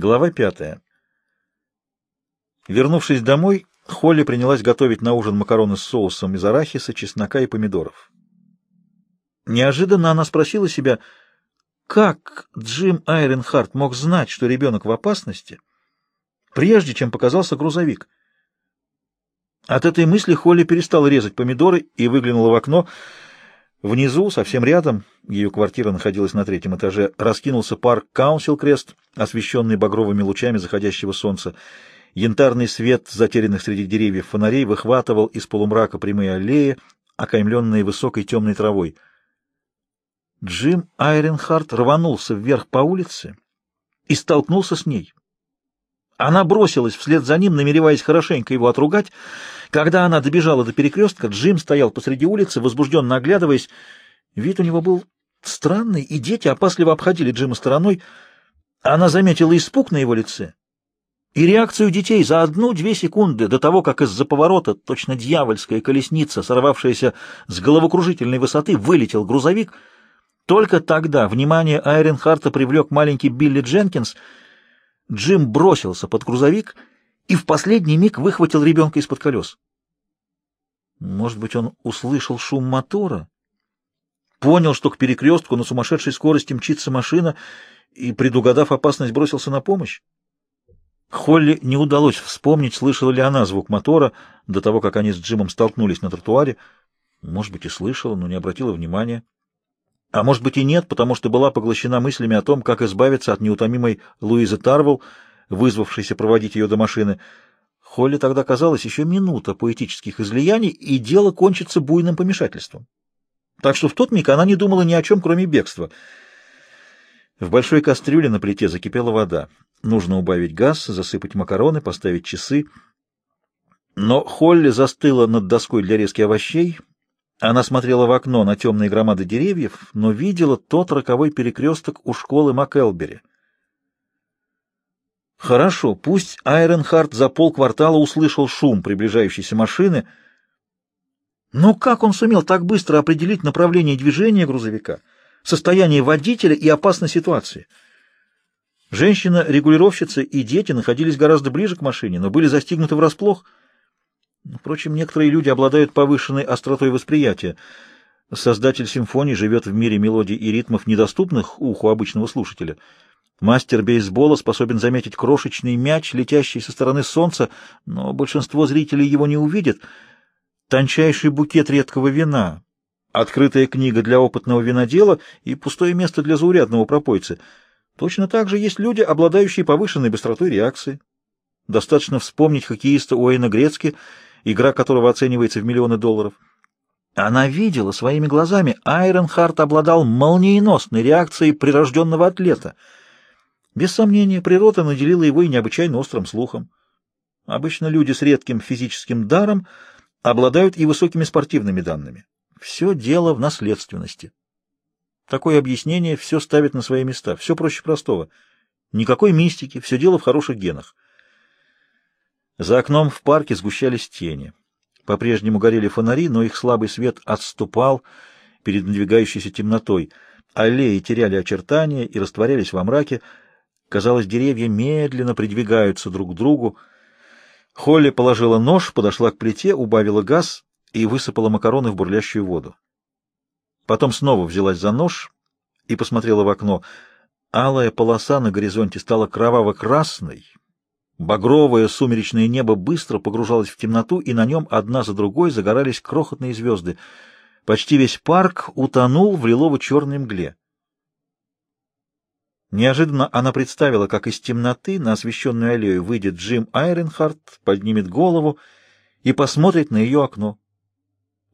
Глава пятая. Вернувшись домой, Холли принялась готовить на ужин макароны с соусом из арахиса, чеснока и помидоров. Неожиданно она спросила себя, как Джим Айренхарт мог знать, что ребенок в опасности, прежде чем показался грузовик. От этой мысли Холли перестала резать помидоры и выглянула в окно. Внизу, совсем рядом, ее квартира находилась на третьем этаже, раскинулся парк Каунсил-Крест, освещенный багровыми лучами заходящего солнца. Янтарный свет затерянных среди деревьев фонарей выхватывал из полумрака прямые аллеи, окаймленные высокой темной травой. Джим Айренхарт рванулся вверх по улице и столкнулся с ней. Она бросилась вслед за ним, намереваясь хорошенько его отругать. Когда она добежала до перекрестка, Джим стоял посреди улицы, возбужденно оглядываясь. Вид у него был странный, и дети опасливо обходили Джима стороной. Она заметила испуг на его лице и реакцию детей за одну-две секунды до того, как из-за поворота точно дьявольская колесница, сорвавшаяся с головокружительной высоты, вылетел грузовик. Только тогда внимание Айренхарта привлек маленький Билли Дженкинс. Джим бросился под грузовик и в последний миг выхватил ребенка из-под колес. Может быть, он услышал шум мотора, понял, что к перекрестку на сумасшедшей скорости мчится машина и, предугадав опасность, бросился на помощь? Холли не удалось вспомнить, слышала ли она звук мотора до того, как они с Джимом столкнулись на тротуаре. Может быть, и слышала, но не обратила внимания. А может быть и нет, потому что была поглощена мыслями о том, как избавиться от неутомимой Луизы Тарвелл, вызвавшейся проводить ее до машины. Холли тогда казалось еще минута поэтических излияний, и дело кончится буйным помешательством. Так что в тот миг она не думала ни о чем, кроме бегства. В большой кастрюле на плите закипела вода. Нужно убавить газ, засыпать макароны, поставить часы. Но Холли застыла над доской для резки овощей. Она смотрела в окно на темные громады деревьев, но видела тот роковой перекресток у школы МакЭлбери. Хорошо, пусть Айренхард за полквартала услышал шум приближающейся машины, но как он сумел так быстро определить направление движения грузовика, состояние водителя и опасной ситуации? Женщина-регулировщица и дети находились гораздо ближе к машине, но были застигнуты врасплох. Впрочем, некоторые люди обладают повышенной остротой восприятия. Создатель симфонии живет в мире мелодий и ритмов, недоступных уху обычного слушателя. Мастер бейсбола способен заметить крошечный мяч, летящий со стороны солнца, но большинство зрителей его не увидит. Тончайший букет редкого вина, открытая книга для опытного винодела и пустое место для заурядного пропойца — Точно так же есть люди, обладающие повышенной быстротой реакции. Достаточно вспомнить хоккеиста Уэйна Грецки, игра которого оценивается в миллионы долларов. Она видела своими глазами, Айронхарт обладал молниеносной реакцией прирожденного атлета. Без сомнения, природа наделила его и необычайно острым слухом. Обычно люди с редким физическим даром обладают и высокими спортивными данными. Все дело в наследственности. Такое объяснение все ставит на свои места, все проще простого. Никакой мистики, все дело в хороших генах. За окном в парке сгущались тени. По-прежнему горели фонари, но их слабый свет отступал перед надвигающейся темнотой. Аллеи теряли очертания и растворялись во мраке. Казалось, деревья медленно придвигаются друг к другу. Холли положила нож, подошла к плите, убавила газ и высыпала макароны в бурлящую воду. Потом снова взялась за нож и посмотрела в окно. Алая полоса на горизонте стала кроваво-красной. Багровое сумеречное небо быстро погружалось в темноту, и на нем одна за другой загорались крохотные звезды. Почти весь парк утонул в лилово-черной мгле. Неожиданно она представила, как из темноты на освещенную аллею выйдет Джим Айренхарт, поднимет голову и посмотрит на ее окно.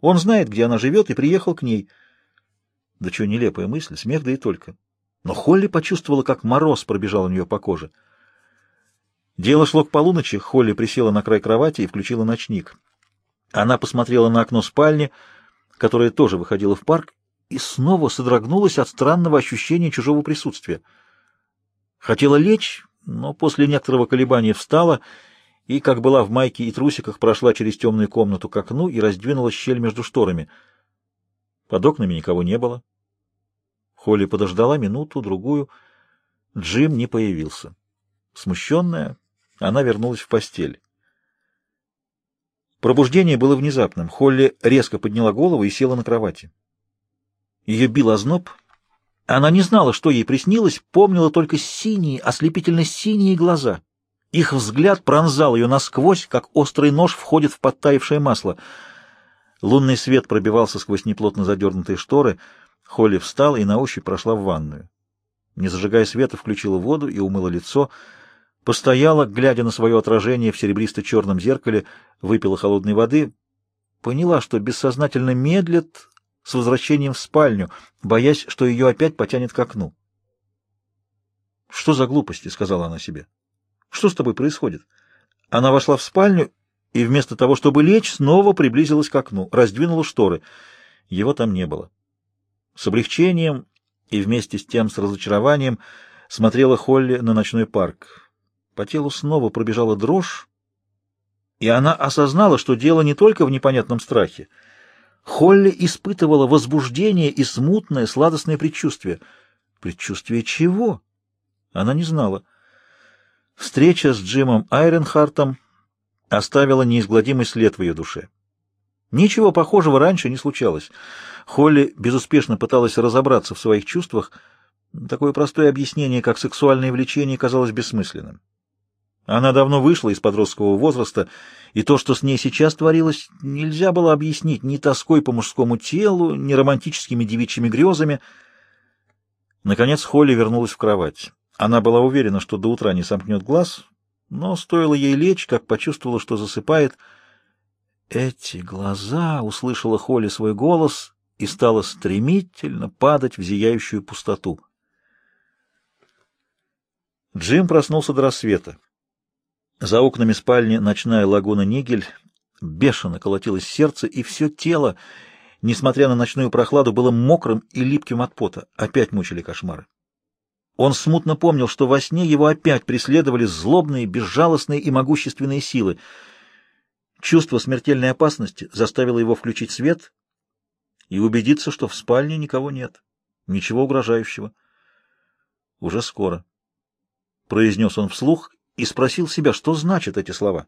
Он знает, где она живет, и приехал к ней — да что нелепая мысль, смех да и только. Но Холли почувствовала, как мороз пробежал у нее по коже. Дело шло к полуночи, Холли присела на край кровати и включила ночник. Она посмотрела на окно спальни, которое тоже выходило в парк, и снова содрогнулась от странного ощущения чужого присутствия. Хотела лечь, но после некоторого колебания встала и, как была в майке и трусиках, прошла через темную комнату к окну и раздвинула щель между шторами — под окнами никого не было. Холли подождала минуту, другую. Джим не появился. Смущенная, она вернулась в постель. Пробуждение было внезапным. Холли резко подняла голову и села на кровати. Ее бил озноб. Она не знала, что ей приснилось, помнила только синие, ослепительно-синие глаза. Их взгляд пронзал ее насквозь, как острый нож входит в подтаявшее масло. Лунный свет пробивался сквозь неплотно задернутые шторы. Холли встала и на ощупь прошла в ванную. Не зажигая света, включила воду и умыла лицо — Постояла, глядя на свое отражение в серебристо-черном зеркале, выпила холодной воды, поняла, что бессознательно медлит с возвращением в спальню, боясь, что ее опять потянет к окну. «Что за глупости?» — сказала она себе. «Что с тобой происходит?» Она вошла в спальню и вместо того, чтобы лечь, снова приблизилась к окну, раздвинула шторы. Его там не было. С облегчением и вместе с тем с разочарованием смотрела Холли на ночной парк. По телу снова пробежала дрожь, и она осознала, что дело не только в непонятном страхе. Холли испытывала возбуждение и смутное, сладостное предчувствие. Предчувствие чего? Она не знала. Встреча с Джимом Айренхартом оставила неизгладимый след в ее душе. Ничего похожего раньше не случалось. Холли безуспешно пыталась разобраться в своих чувствах. Такое простое объяснение, как сексуальное влечение, казалось бессмысленным. Она давно вышла из подросткового возраста, и то, что с ней сейчас творилось, нельзя было объяснить ни тоской по мужскому телу, ни романтическими девичьими грезами. Наконец Холли вернулась в кровать. Она была уверена, что до утра не сомкнет глаз, но стоило ей лечь, как почувствовала, что засыпает. «Эти глаза!» — услышала Холли свой голос и стала стремительно падать в зияющую пустоту. Джим проснулся до рассвета. За окнами спальни ночная лагуна Нигель, бешено колотилось сердце, и все тело, несмотря на ночную прохладу, было мокрым и липким от пота. Опять мучили кошмары. Он смутно помнил, что во сне его опять преследовали злобные, безжалостные и могущественные силы. Чувство смертельной опасности заставило его включить свет и убедиться, что в спальне никого нет, ничего угрожающего. Уже скоро. Произнес он вслух и спросил себя, что значат эти слова.